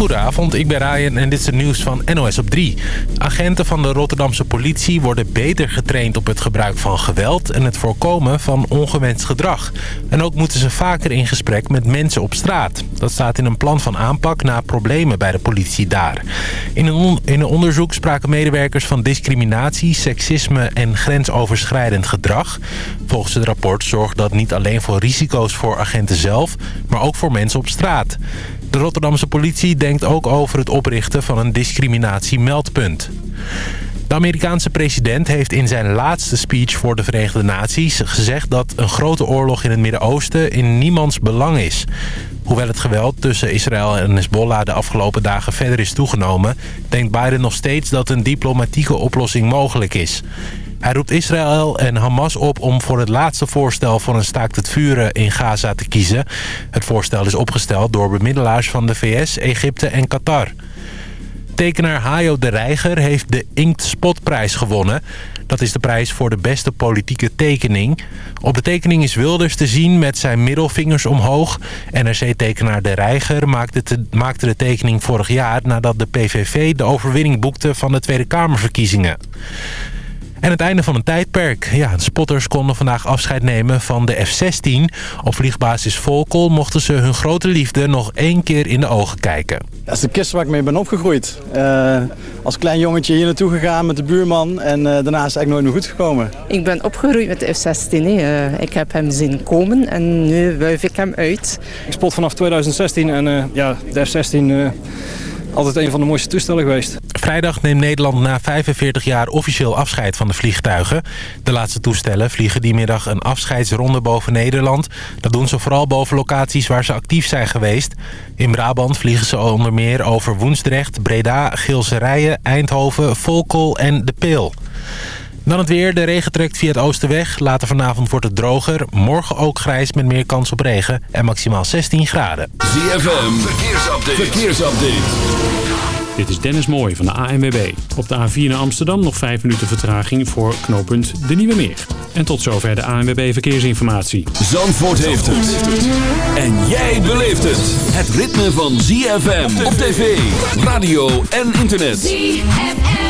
Goedenavond, ik ben Ryan en dit is het nieuws van NOS op 3. Agenten van de Rotterdamse politie worden beter getraind op het gebruik van geweld... en het voorkomen van ongewenst gedrag. En ook moeten ze vaker in gesprek met mensen op straat. Dat staat in een plan van aanpak na problemen bij de politie daar. In een, in een onderzoek spraken medewerkers van discriminatie, seksisme en grensoverschrijdend gedrag. Volgens het rapport zorgt dat niet alleen voor risico's voor agenten zelf... maar ook voor mensen op straat. De Rotterdamse politie denkt ook over het oprichten van een discriminatiemeldpunt. De Amerikaanse president heeft in zijn laatste speech voor de Verenigde Naties gezegd dat een grote oorlog in het Midden-Oosten in niemands belang is. Hoewel het geweld tussen Israël en Hezbollah de afgelopen dagen verder is toegenomen... denkt Biden nog steeds dat een diplomatieke oplossing mogelijk is. Hij roept Israël en Hamas op om voor het laatste voorstel voor een staakt het vuren in Gaza te kiezen. Het voorstel is opgesteld door bemiddelaars van de VS, Egypte en Qatar. Tekenaar Hajo de Reiger heeft de Inkt Spotprijs gewonnen. Dat is de prijs voor de beste politieke tekening. Op de tekening is Wilders te zien met zijn middelvingers omhoog. NRC-tekenaar De Reiger maakte, maakte de tekening vorig jaar... nadat de PVV de overwinning boekte van de Tweede Kamerverkiezingen. En het einde van een tijdperk. Ja, de spotters konden vandaag afscheid nemen van de F-16. Op vliegbasis Volkel mochten ze hun grote liefde nog één keer in de ogen kijken. Dat is de kist waar ik mee ben opgegroeid. Uh, als klein jongetje hier naartoe gegaan met de buurman en uh, daarna is het eigenlijk nooit meer goed gekomen. Ik ben opgegroeid met de F-16. Uh, ik heb hem zien komen en nu wuif ik hem uit. Ik spot vanaf 2016 en ja, de F-16 altijd een van de mooiste toestellen geweest. Vrijdag neemt Nederland na 45 jaar officieel afscheid van de vliegtuigen. De laatste toestellen vliegen die middag een afscheidsronde boven Nederland. Dat doen ze vooral boven locaties waar ze actief zijn geweest. In Brabant vliegen ze onder meer over Woensdrecht, Breda, Gilserijen, Eindhoven, Volkel en De Peel. Dan het weer. De regen trekt via het oosten weg. Later vanavond wordt het droger. Morgen ook grijs met meer kans op regen. En maximaal 16 graden. ZFM. Verkeersupdate. Verkeersupdate. Dit is Dennis Mooij van de ANWB. Op de A4 naar Amsterdam nog 5 minuten vertraging voor knooppunt De Nieuwe Meer. En tot zover de ANWB Verkeersinformatie. Zandvoort heeft het. En jij beleeft het. Het ritme van ZFM op tv, radio en internet. ZFM.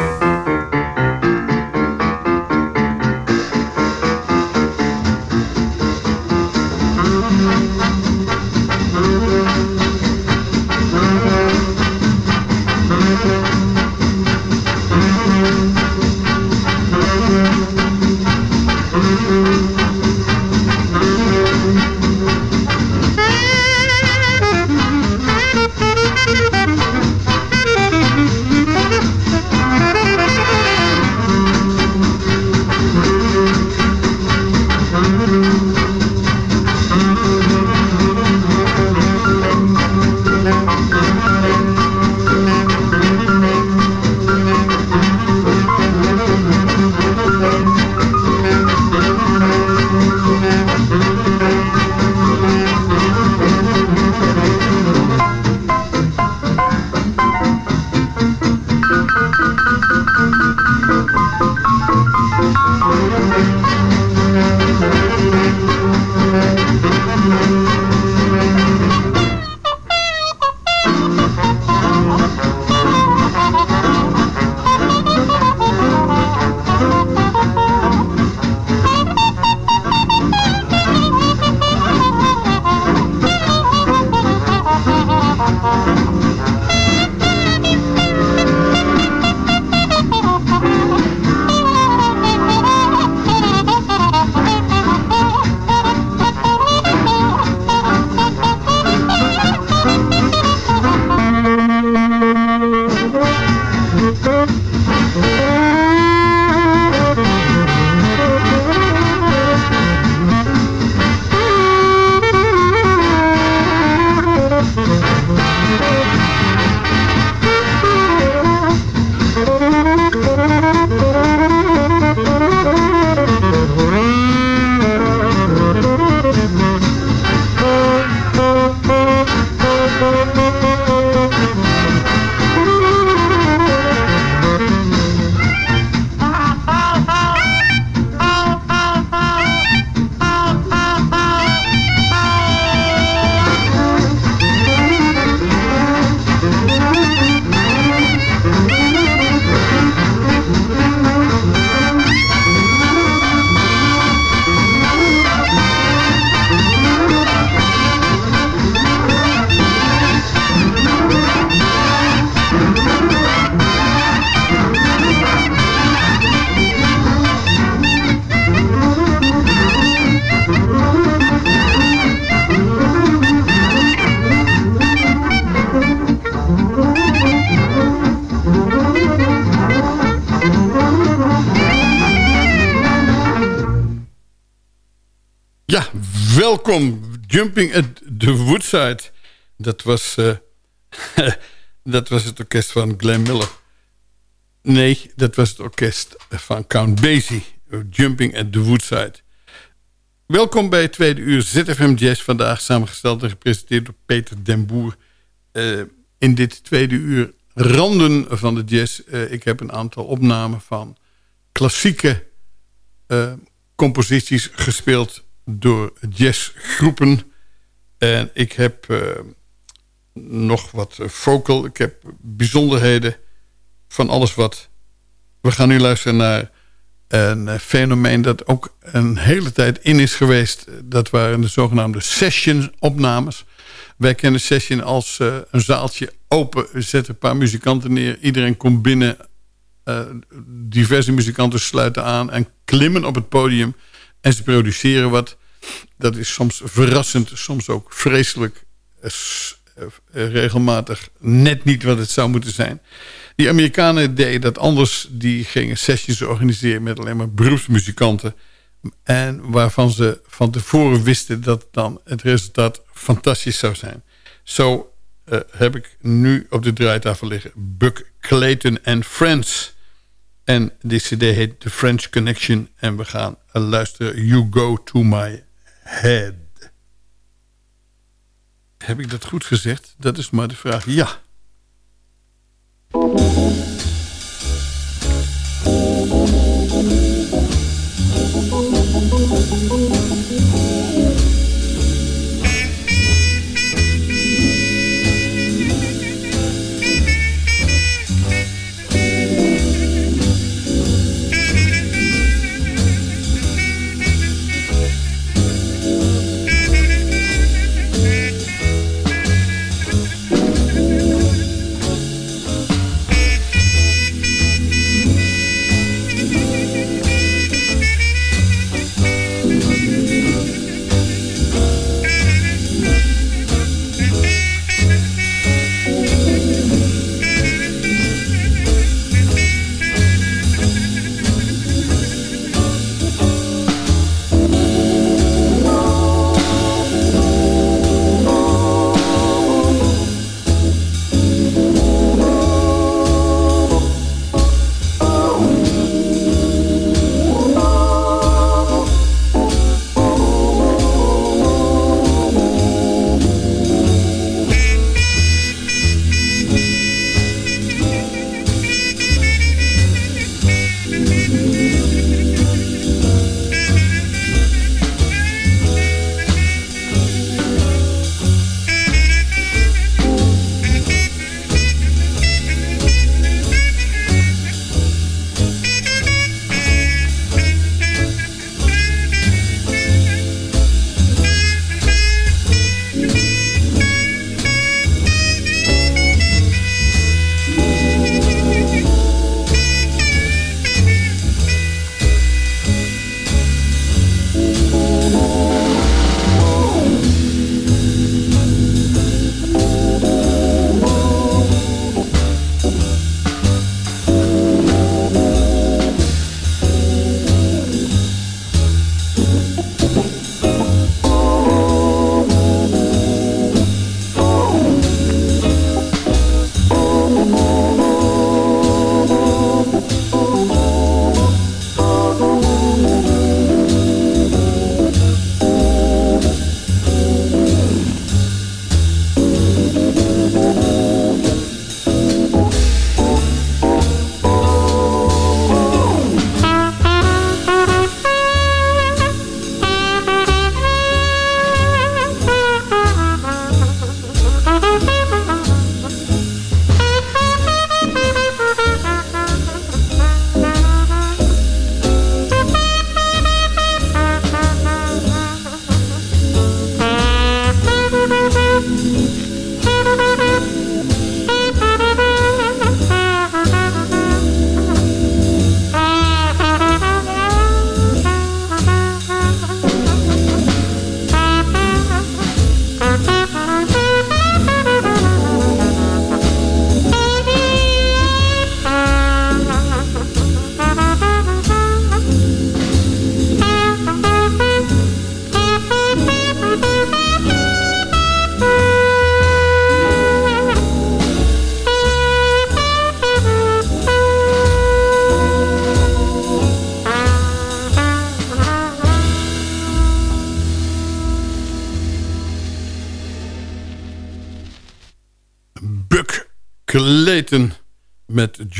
Welkom. Jumping at the Woodside. Dat was, uh, dat was het orkest van Glenn Miller. Nee, dat was het orkest van Count Basie. Jumping at the Woodside. Welkom bij het tweede uur ZFM Jazz. Vandaag samengesteld en gepresenteerd door Peter den Boer. Uh, in dit tweede uur randen van de jazz. Uh, ik heb een aantal opnamen van klassieke composities gespeeld door jazzgroepen. En ik heb uh, nog wat vocal. Ik heb bijzonderheden van alles wat... We gaan nu luisteren naar een fenomeen dat ook een hele tijd in is geweest. Dat waren de zogenaamde session-opnames. Wij kennen session als een zaaltje open. We zetten een paar muzikanten neer. Iedereen komt binnen. Diverse muzikanten sluiten aan en klimmen op het podium. En ze produceren wat. Dat is soms verrassend, soms ook vreselijk eh, regelmatig net niet wat het zou moeten zijn. Die Amerikanen deden dat anders. Die gingen sessies organiseren met alleen maar beroepsmuzikanten. En waarvan ze van tevoren wisten dat dan het resultaat fantastisch zou zijn. Zo uh, heb ik nu op de draaitafel liggen Buck Clayton and Friends. En die cd heet The French Connection. En we gaan luisteren You Go To My Head. Heb ik dat goed gezegd? Dat is maar de vraag. Ja.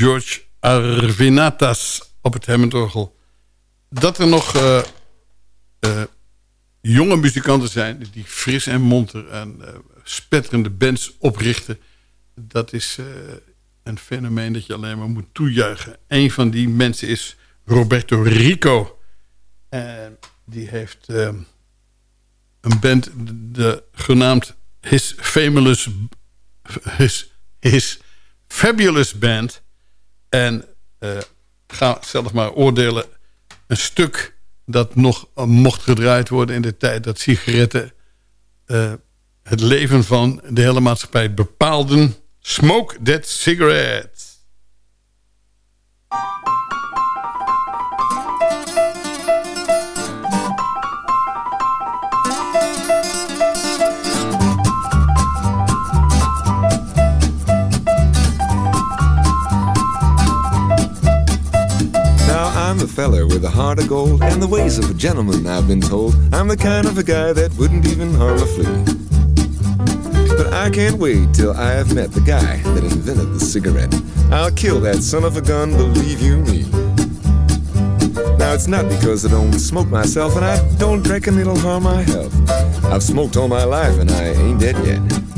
George Arvinatas op het Hammondorgel. Dat er nog uh, uh, jonge muzikanten zijn die fris en monter en uh, spetterende bands oprichten. Dat is een fenomeen dat je alleen maar moet toejuichen. Een van die mensen is Roberto Rico. En die heeft een band de, genaamd His Famous His, his Fabulous Band. En uh, ga zelf maar oordelen. Een stuk dat nog mocht gedraaid worden in de tijd dat sigaretten uh, het leven van de hele maatschappij bepaalden. Smoke that cigarette. I'm feller with a heart of gold and the ways of a gentleman, I've been told. I'm the kind of a guy that wouldn't even harm a flea. But I can't wait till I have met the guy that invented the cigarette. I'll kill that son of a gun, believe you me. Now it's not because I don't smoke myself and I don't reckon it'll harm my health. I've smoked all my life and I ain't dead yet.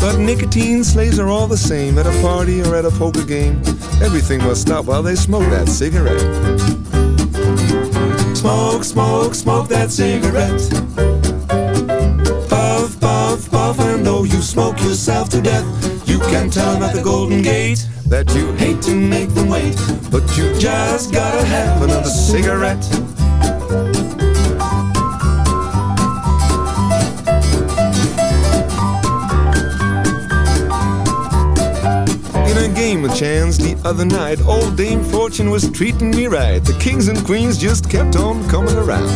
But nicotine slaves are all the same at a party or at a poker game. Everything must stop while they smoke that cigarette. Smoke, smoke, smoke that cigarette. Puff, puff, puff, and though you smoke yourself to death, you can tell them at the Golden Gate that you hate to make them wait, but you just gotta have another cigarette. Game of chance the other night. Old Dame Fortune was treating me right. The kings and queens just kept on coming around.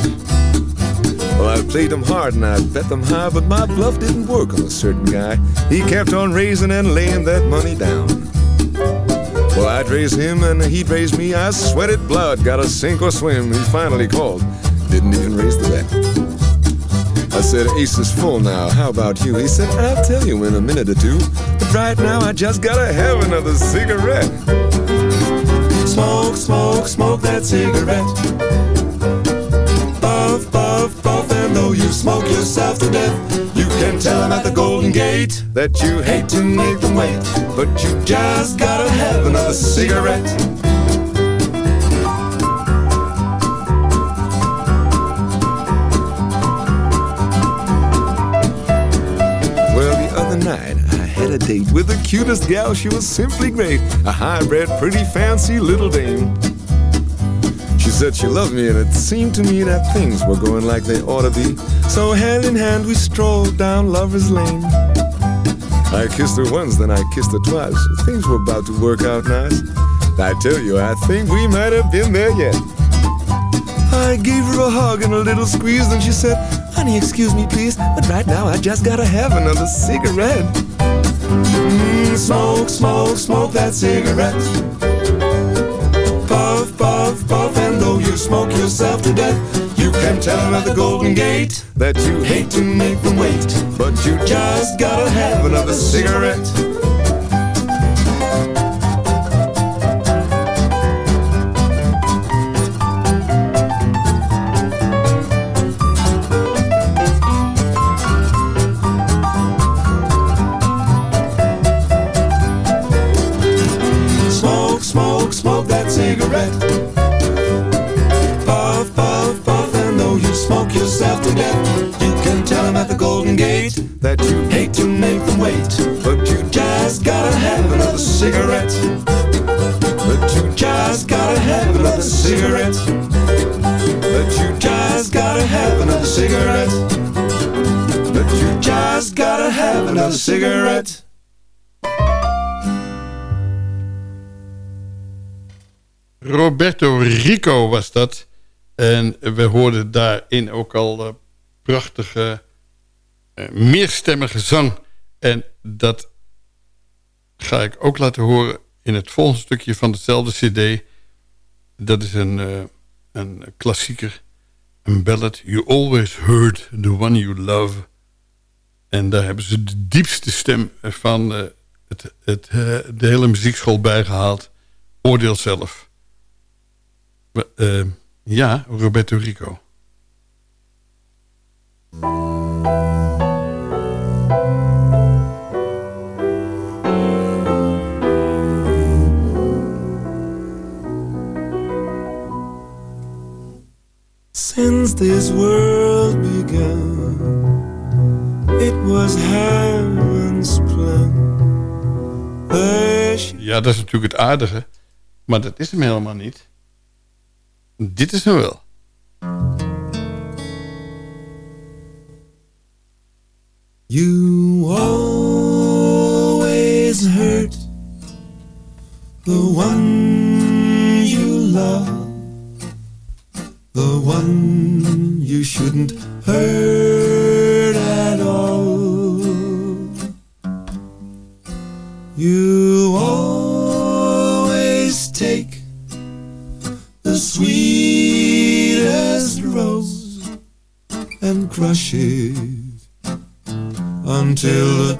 Well, I played them hard and I bet them high, but my bluff didn't work on a certain guy. He kept on raising and laying that money down. Well, I'd raise him and he'd raise me. I sweated blood, got to sink or swim. He finally called, didn't even raise the bet. I said, Ace is full now, how about you? He said, I'll tell you in a minute or two. But right now, I just gotta have another cigarette. Smoke, smoke, smoke that cigarette. Puff, puff, puff, and though you smoke yourself to death, you can tell them at the Golden Gate that you hate to make them wait. But you just gotta have another cigarette. A date with the cutest gal. She was simply great. A high-bred, pretty, fancy little dame. She said she loved me, and it seemed to me that things were going like they ought to be. So hand in hand, we strolled down Lover's Lane. I kissed her once, then I kissed her twice. Things were about to work out nice. I tell you, I think we might have been there yet. I gave her a hug and a little squeeze, and she said, Honey, excuse me, please, but right now I just gotta have another cigarette. Mm, smoke, smoke, smoke that cigarette. Puff, puff, puff, and though you smoke yourself to death, you can tell them at the Golden Gate that you hate to make them wait, but you just gotta have another cigarette. cigarette. Cigarette. Roberto Rico was dat. En we hoorden daarin ook al uh, prachtige, uh, meerstemmige zang. En dat ga ik ook laten horen in het volgende stukje van hetzelfde cd. Dat is een, uh, een klassieker, een ballad. You always heard the one you love. En daar hebben ze de diepste stem van eh, het, het, eh, de hele muziekschool bijgehaald. Oordeel zelf. Eh, ja, Roberto Rico. Since this world began ja, dat is natuurlijk het aardige. Maar dat is hem helemaal niet. Dit is hem wel. You always hurt the one you love, the one you shouldn't hurt. Still.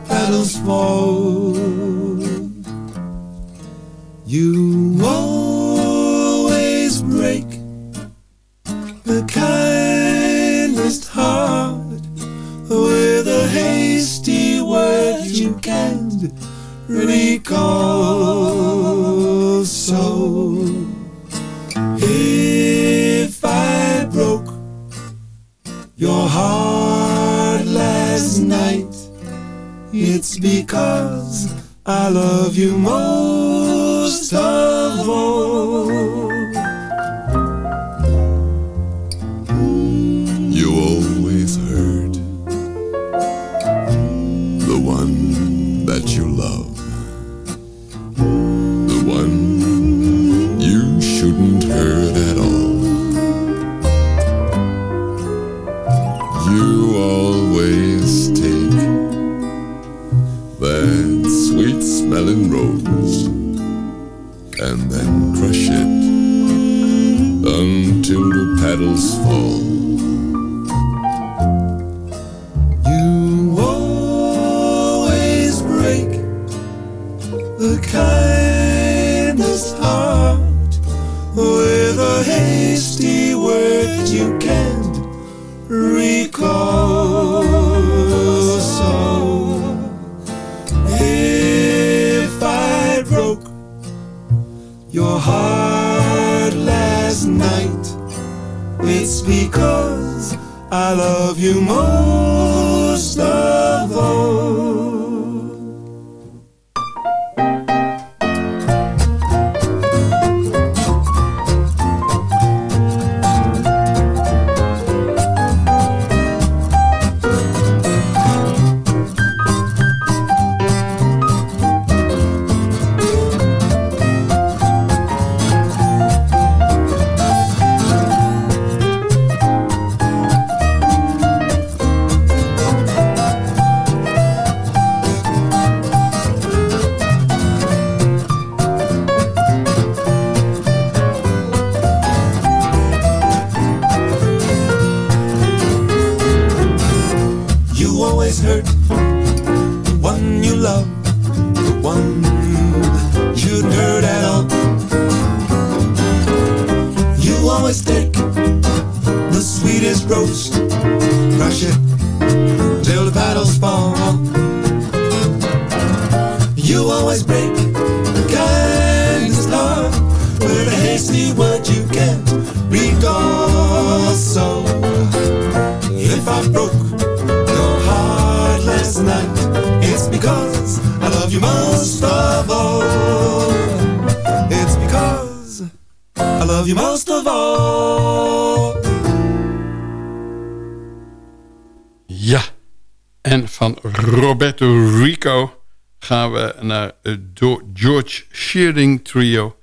Trio...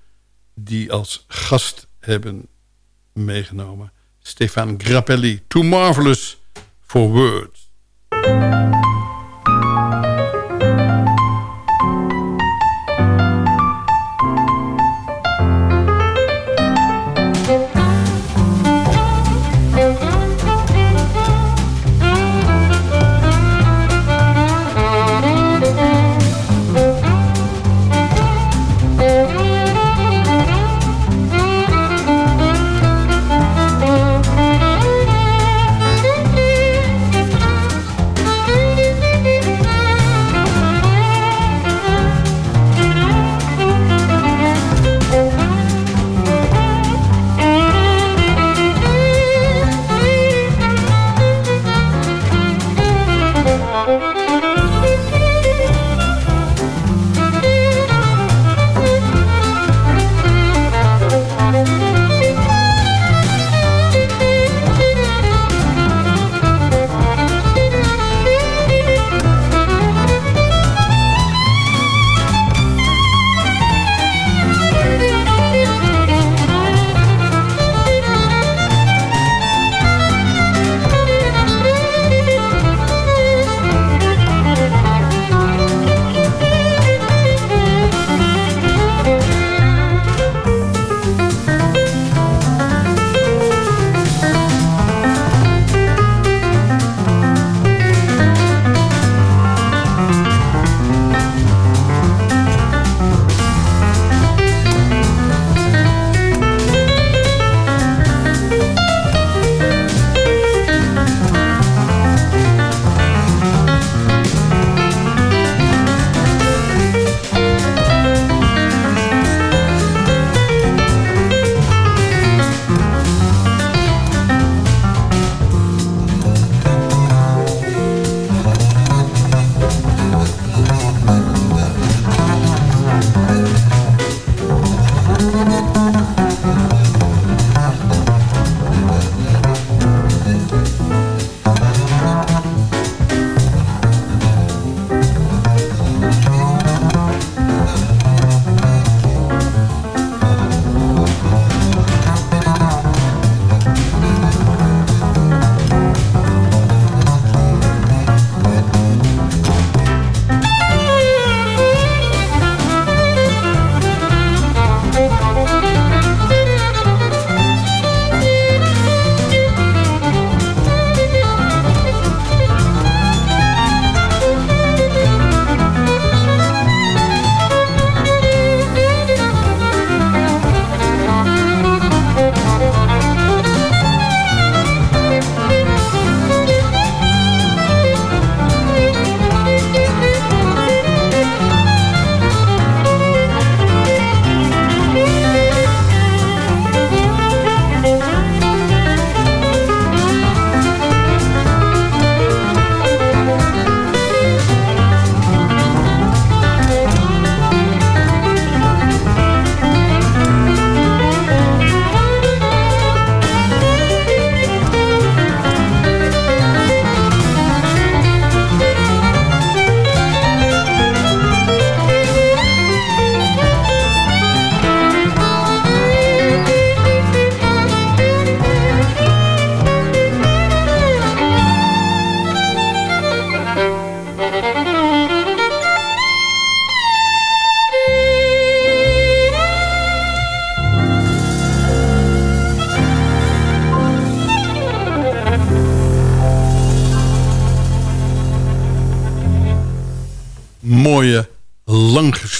die als gast hebben meegenomen... Stefan Grappelli, Too Marvelous for Words.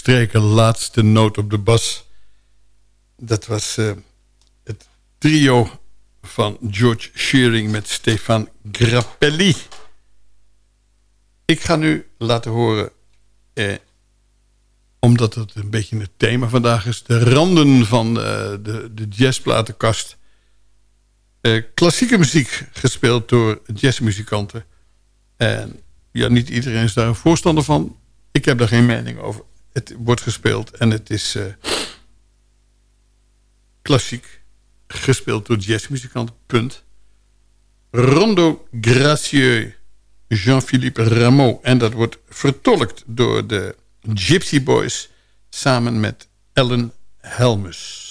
Langgestreken laatste noot op de bas. Dat was uh, het trio van George Shearing met Stefan Grappelli. Ik ga nu laten horen, eh, omdat het een beetje het thema vandaag is... de randen van uh, de, de jazzplatenkast. Uh, klassieke muziek gespeeld door jazzmuzikanten. En ja, niet iedereen is daar een voorstander van. Ik heb daar geen mening over. Het wordt gespeeld en het is uh, klassiek gespeeld door jazzmuzikanten. Punt. Rondo Gracieux, Jean-Philippe Rameau. En dat wordt vertolkt door de Gypsy Boys samen met Ellen Helmus.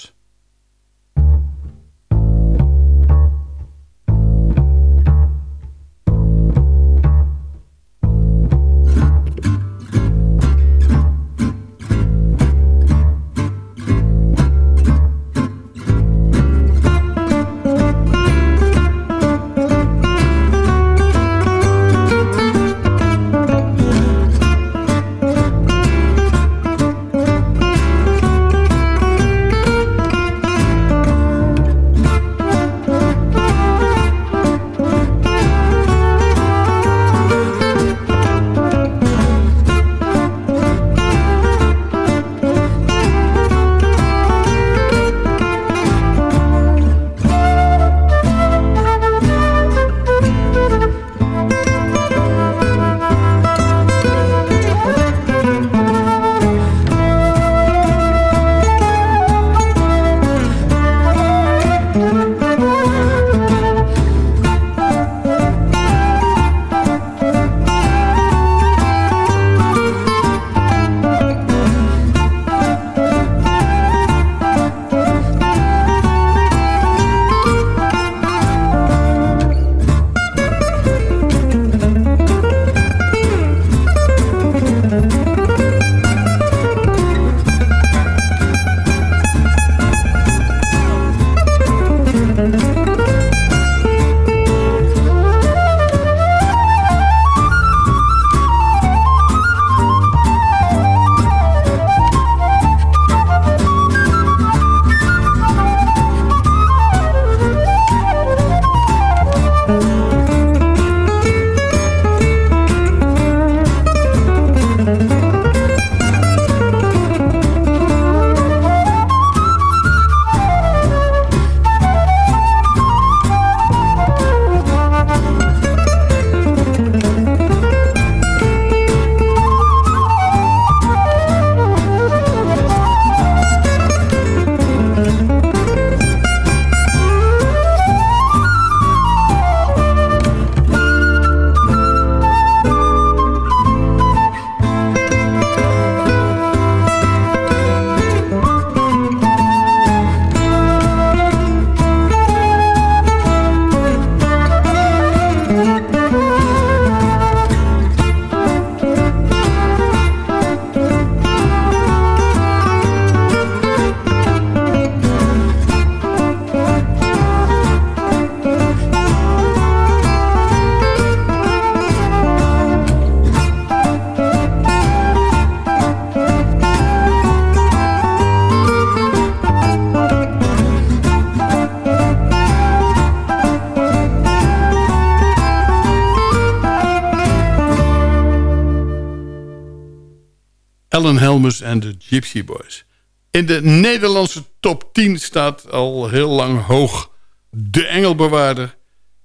Helmus en de Gypsy Boys. In de Nederlandse top 10 staat al heel lang hoog de Engelbewaarder.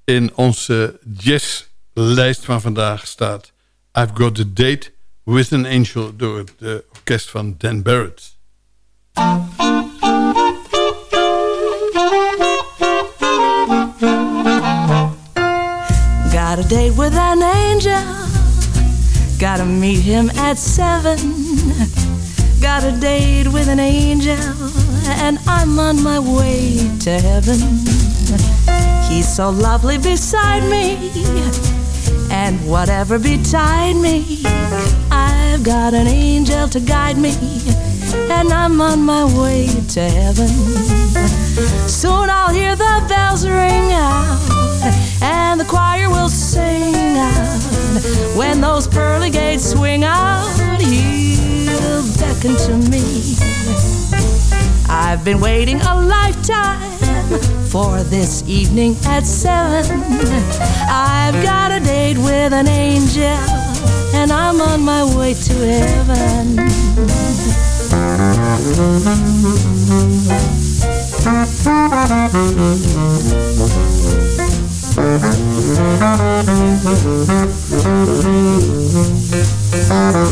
In onze jazzlijst van vandaag staat I've Got a Date with an Angel door het uh, orkest van Dan Barrett. Got a date with an angel Gotta meet him at seven. Got a date with an angel, and I'm on my way to heaven. He's so lovely beside me, and whatever betide me, I've got an angel to guide me, and I'm on my way to heaven. Soon I'll hear the bells ring out, and the choir will sing out when those pearly gates swing out, he beckon to me. I've been waiting a lifetime for this evening at seven. I've got a date with an angel, and I'm on my way to heaven. Soon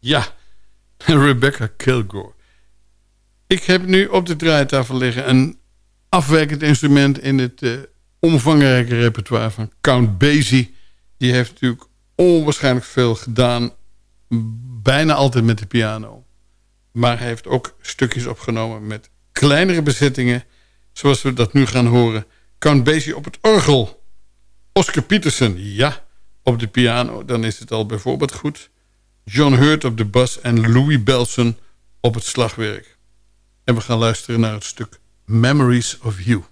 Ja, Rebecca Kilgore. Ik heb nu op de draaitafel liggen een afwijkend instrument... in het eh, omvangrijke repertoire van Count Basie. Die heeft natuurlijk onwaarschijnlijk veel gedaan. Bijna altijd met de piano. Maar hij heeft ook stukjes opgenomen met kleinere bezettingen... zoals we dat nu gaan horen. Count Basie op het orgel. Oscar Peterson, ja, op de piano. Dan is het al bijvoorbeeld goed... John Hurt op de bas en Louis Belson op het slagwerk. En we gaan luisteren naar het stuk Memories of You.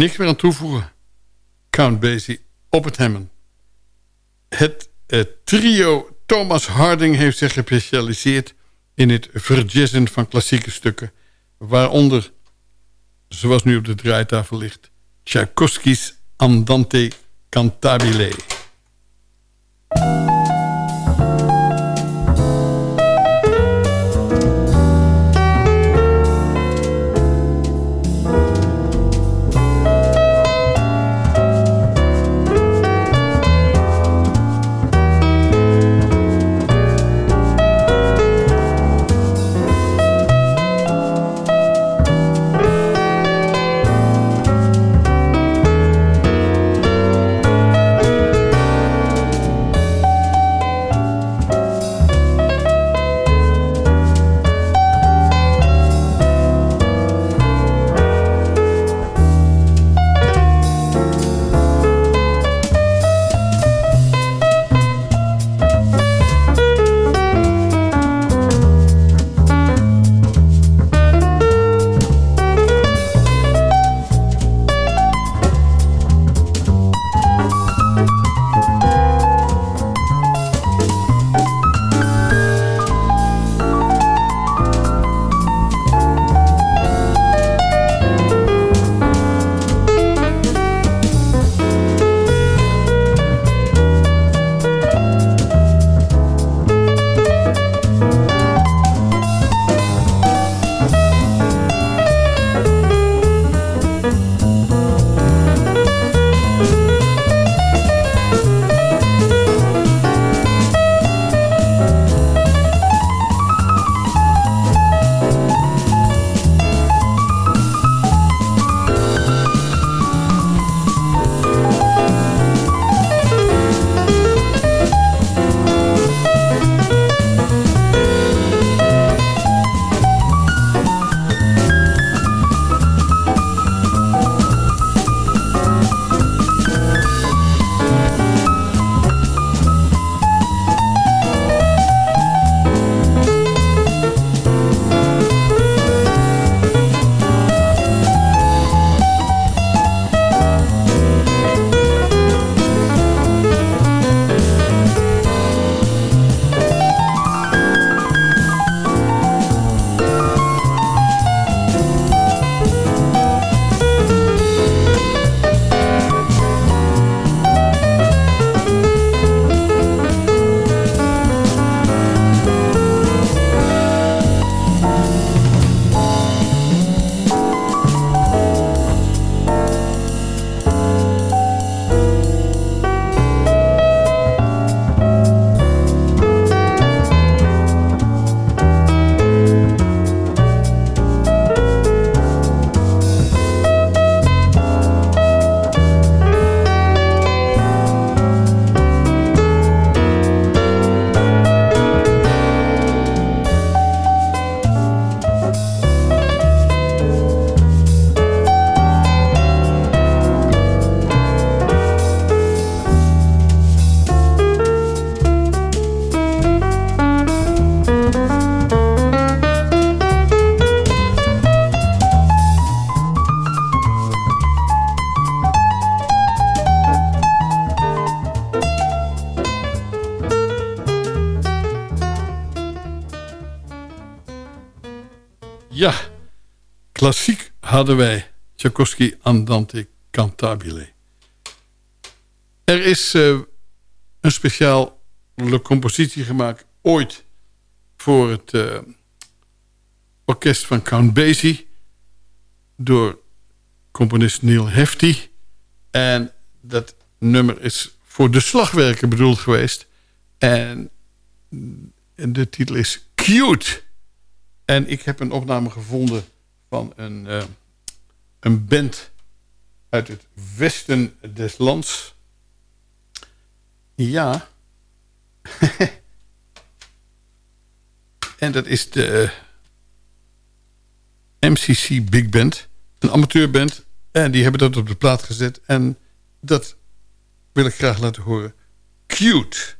Niks meer aan toevoegen. Count Basie op het hemmen. Het eh, trio Thomas Harding heeft zich gespecialiseerd... in het verjazzen van klassieke stukken. Waaronder, zoals nu op de draaitafel ligt... Tchaikovsky's Andante Cantabile. Ja, klassiek hadden wij Tchaikovsky Andante Cantabile. Er is uh, een speciale compositie gemaakt ooit voor het uh, orkest van Count Basie door componist Neil Hefti. En dat nummer is voor de slagwerker bedoeld geweest. En de titel is Cute. En ik heb een opname gevonden van een, uh, een band uit het westen des lands. Ja. en dat is de MCC Big Band. Een amateurband. En die hebben dat op de plaat gezet. En dat wil ik graag laten horen. Cute.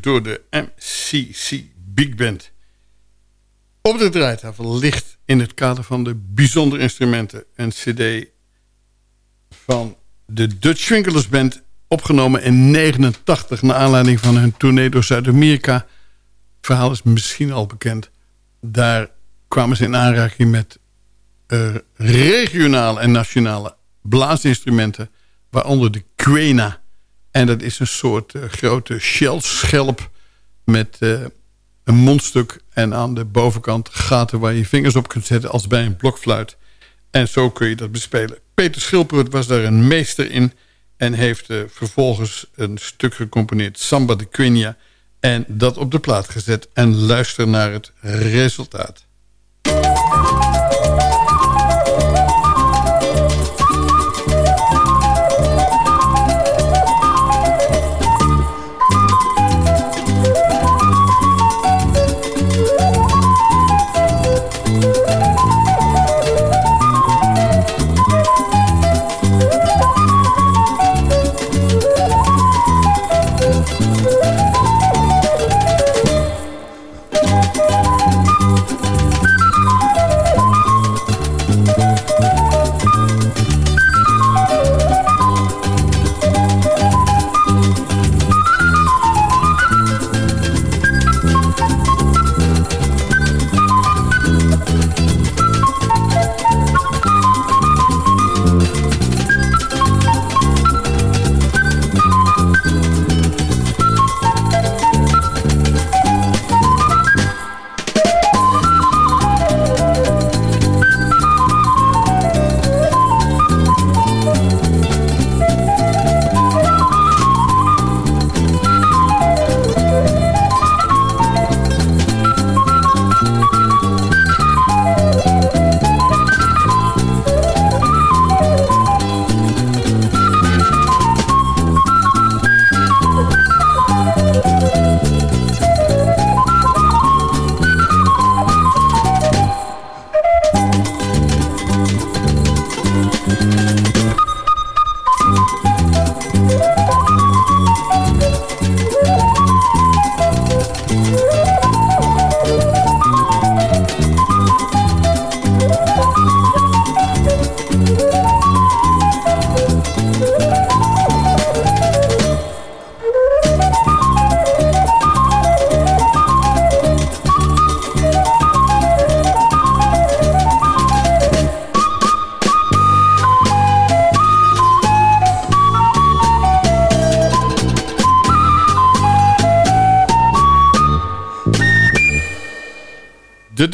Door de MCC Big Band. Op de draaitafel ligt in het kader van de bijzondere instrumenten... een cd van de Dutch Swinkelers Band... opgenomen in 89 naar aanleiding van hun tournee door Zuid-Amerika. Het verhaal is misschien al bekend. Daar kwamen ze in aanraking met uh, regionale en nationale blaasinstrumenten... waaronder de Quena... En dat is een soort uh, grote shellschelp met uh, een mondstuk... en aan de bovenkant gaten waar je vingers op kunt zetten... als bij een blokfluit. En zo kun je dat bespelen. Peter Schilperud was daar een meester in... en heeft uh, vervolgens een stuk gecomponeerd, Samba de Quina... en dat op de plaat gezet. En luister naar het resultaat.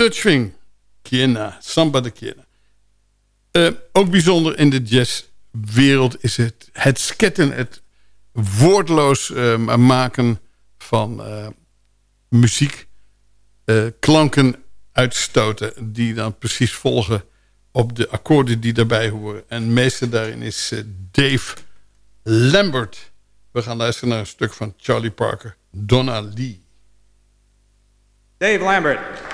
De Dutch Swing. Kiena, Samba de Kiena. Eh, ook bijzonder in de jazzwereld is het, het sketten, het woordloos eh, maken van eh, muziek. klanken uitstoten die dan precies volgen op de akkoorden die daarbij horen. En meester daarin is Dave Lambert. We gaan luisteren naar een stuk van Charlie Parker, Donna Lee. Dave Lambert.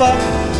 Bye.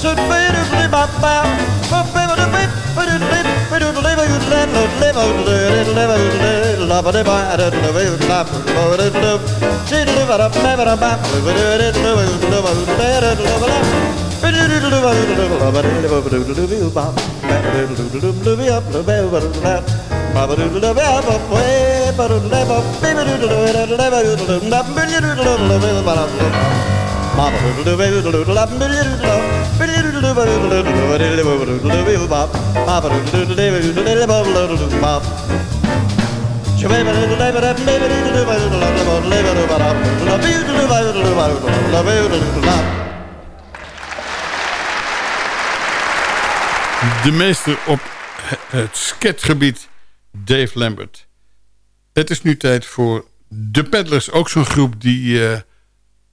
Should be Mama de meester op het sketgebied, Dave Lambert. Het is nu tijd voor de Peddlers. Ook zo'n groep die eh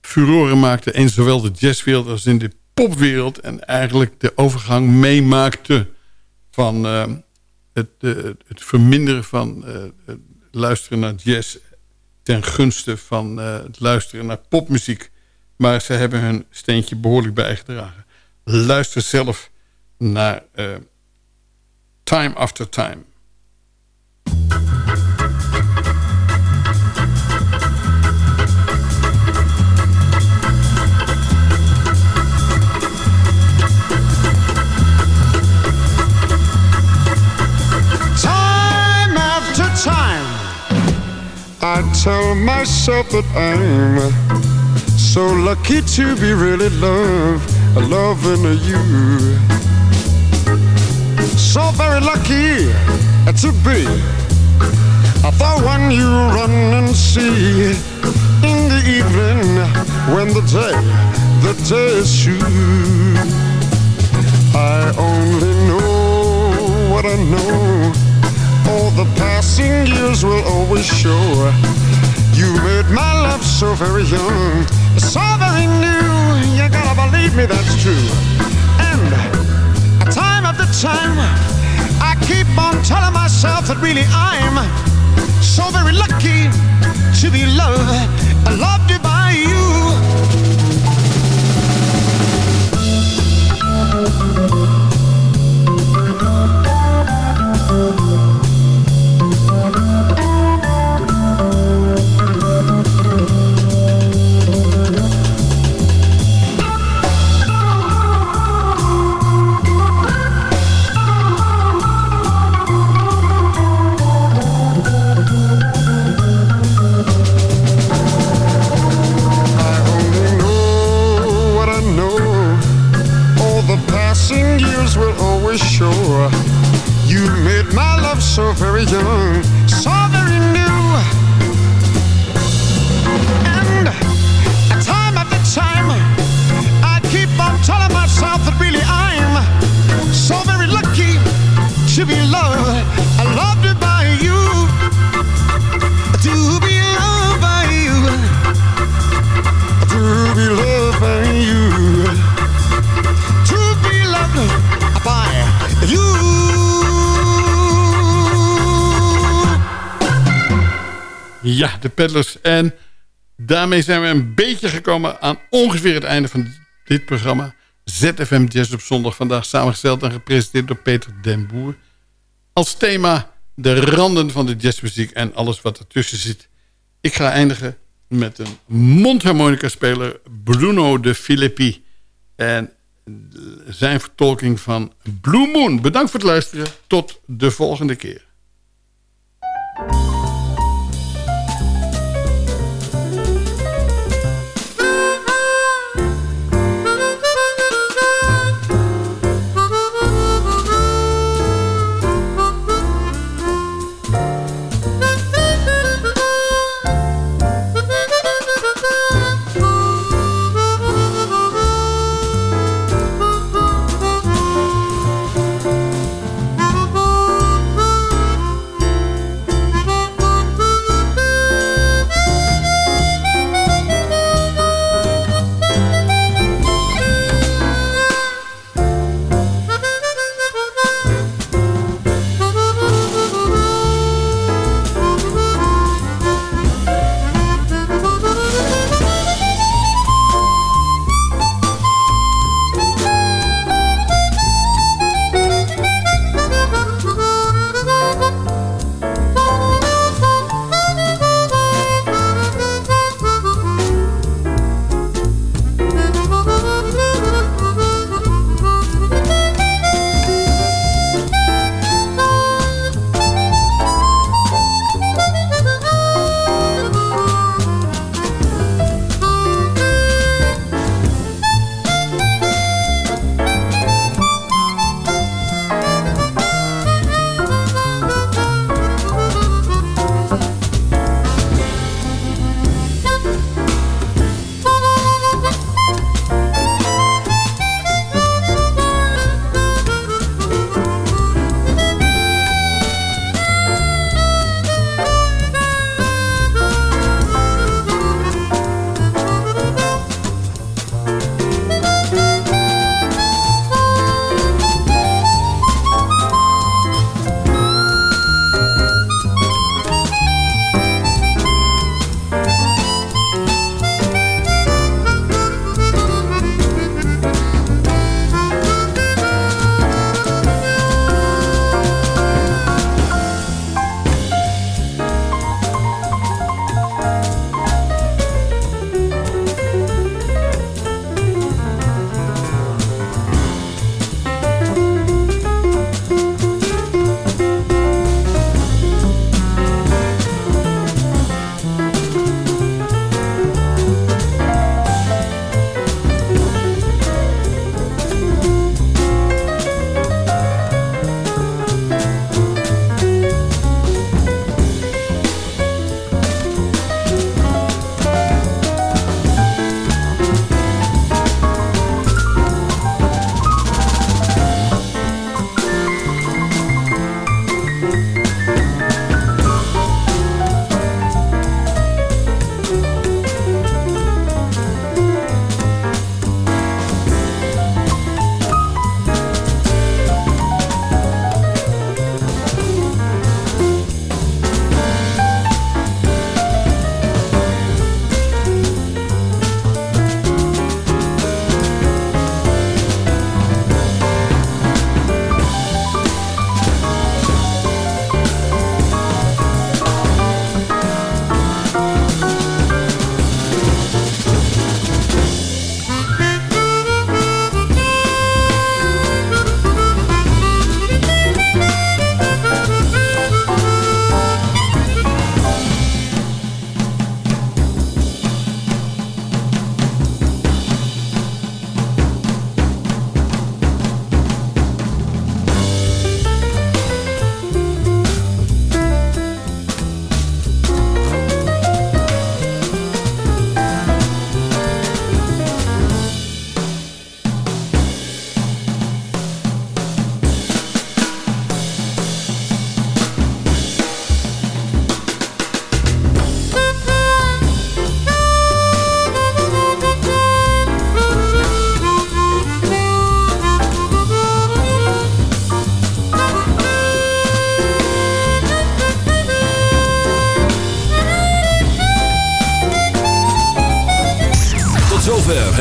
furoren maakte... in zowel de jazzwereld als in de popwereld... en eigenlijk de overgang meemaakte... van eh, het, eh, het verminderen van eh, het luisteren naar jazz... ten gunste van het luisteren naar popmuziek. Maar ze hebben hun steentje behoorlijk bijgedragen. Luister zelf naar Time After. Time tell myself that I'm so lucky to be really loved, loving you. So very lucky uh, to be the one you run and see in the evening when the day, the day is through. I only know what I know. All the passing years will always show. You made my love so very young, so very new. You gotta believe me, that's true. And time after time, I keep on telling myself that really I'm so very lucky to be loved, uh, loved by you. Show. You made my love so very young, so very new. And time after time, I keep on telling myself that really I'm so very lucky to be loved Ja, de Peddlers. En daarmee zijn we een beetje gekomen aan ongeveer het einde van dit programma. ZFM Jazz op zondag. Vandaag samengesteld en gepresenteerd door Peter den Boer. Als thema de randen van de jazzmuziek en alles wat ertussen zit. Ik ga eindigen met een mondharmonica-speler Bruno de Filippi. En zijn vertolking van Blue Moon. Bedankt voor het luisteren. Tot de volgende keer.